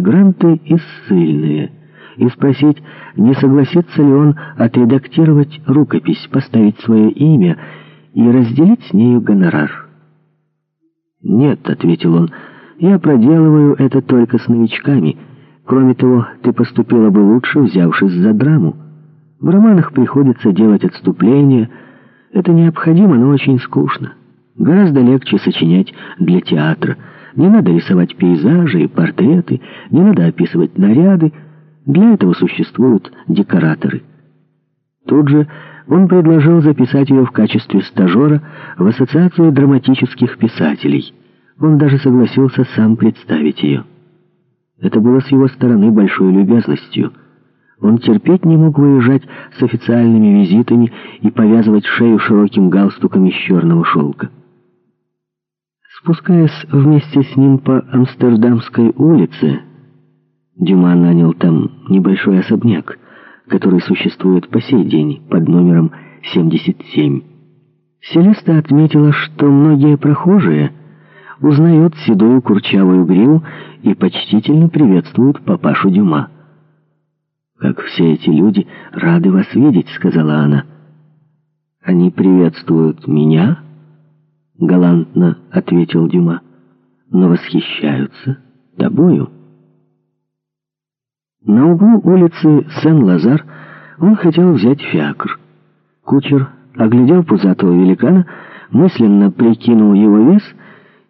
эмигранты и ссыльные, и спросить, не согласится ли он отредактировать рукопись, поставить свое имя и разделить с нею гонорар. «Нет», — ответил он, — «я проделываю это только с новичками. Кроме того, ты поступила бы лучше, взявшись за драму. В романах приходится делать отступления. Это необходимо, но очень скучно. Гораздо легче сочинять для театра. Не надо рисовать пейзажи и портреты, не надо описывать наряды. Для этого существуют декораторы». Тут же он предложил записать ее в качестве стажера в Ассоциацию драматических писателей. Он даже согласился сам представить ее. Это было с его стороны большой любезностью. Он терпеть не мог выезжать с официальными визитами и повязывать шею широким галстуком из черного шелка. Спускаясь вместе с ним по Амстердамской улице, Дюма нанял там небольшой особняк — который существует по сей день под номером 77. Селеста отметила, что многие прохожие узнают седую курчавую гриву и почтительно приветствуют папашу Дюма. «Как все эти люди рады вас видеть», — сказала она. «Они приветствуют меня?» — галантно ответил Дюма. «Но восхищаются тобою». На углу улицы Сен-Лазар он хотел взять фиакр. Кучер, оглядел пузатого великана, мысленно прикинул его вес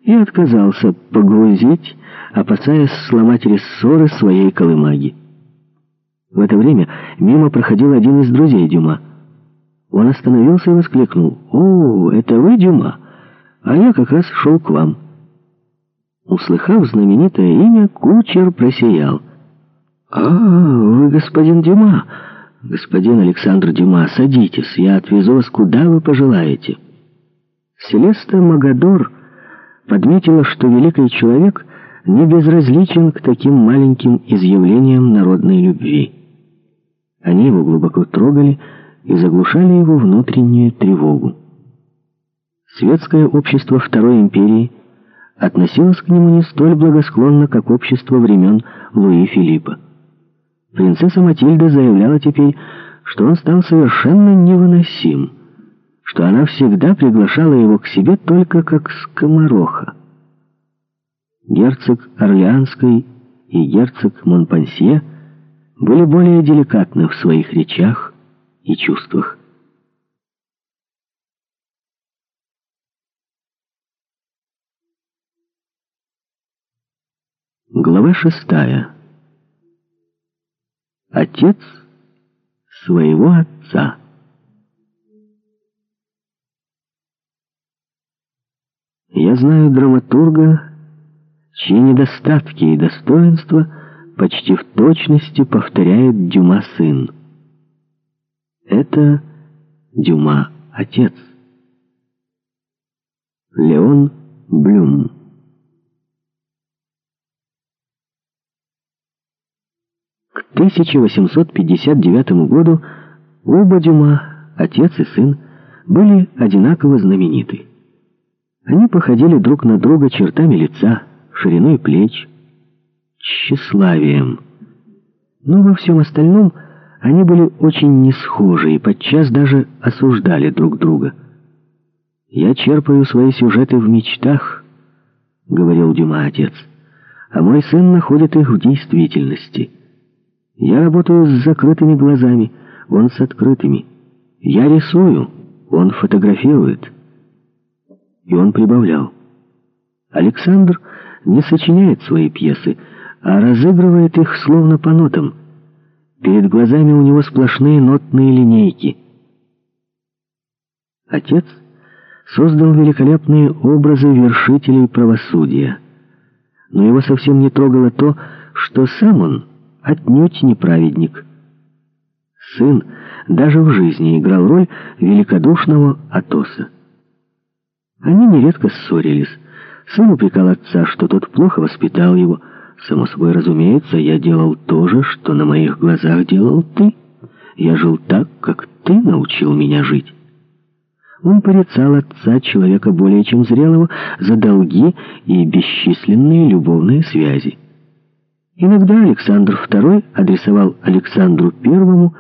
и отказался погрузить, опасаясь сломать рессоры своей колымаги. В это время мимо проходил один из друзей Дюма. Он остановился и воскликнул. «О, это вы, Дюма? А я как раз шел к вам». Услыхав знаменитое имя, кучер просиял. «А, вы господин Дюма. Господин Александр Дюма, садитесь, я отвезу вас куда вы пожелаете». Селеста Магадор подметила, что великий человек не безразличен к таким маленьким изъявлениям народной любви. Они его глубоко трогали и заглушали его внутреннюю тревогу. Светское общество Второй империи относилось к нему не столь благосклонно, как общество времен Луи Филиппа. Принцесса Матильда заявляла теперь, что он стал совершенно невыносим, что она всегда приглашала его к себе только как скомороха. Герцог Орлеанской и герцог Монпансье были более деликатны в своих речах и чувствах. Глава шестая отец своего отца. Я знаю драматурга, чьи недостатки и достоинства почти в точности повторяет Дюма сын. Это Дюма отец. Леон Блюм 1859 году оба Дюма, отец и сын, были одинаково знамениты. Они походили друг на друга чертами лица, шириной плеч, тщеславием. Но во всем остальном они были очень не схожи и подчас даже осуждали друг друга. «Я черпаю свои сюжеты в мечтах», — говорил Дюма отец, «а мой сын находит их в действительности». Я работаю с закрытыми глазами, он с открытыми. Я рисую, он фотографирует. И он прибавлял. Александр не сочиняет свои пьесы, а разыгрывает их словно по нотам. Перед глазами у него сплошные нотные линейки. Отец создал великолепные образы вершителей правосудия. Но его совсем не трогало то, что сам он отнюдь не праведник. Сын даже в жизни играл роль великодушного Атоса. Они нередко ссорились. Сын упрекал отца, что тот плохо воспитал его. Само собой разумеется, я делал то же, что на моих глазах делал ты. Я жил так, как ты научил меня жить. Он порицал отца, человека более чем зрелого, за долги и бесчисленные любовные связи. Иногда Александр II адресовал Александру I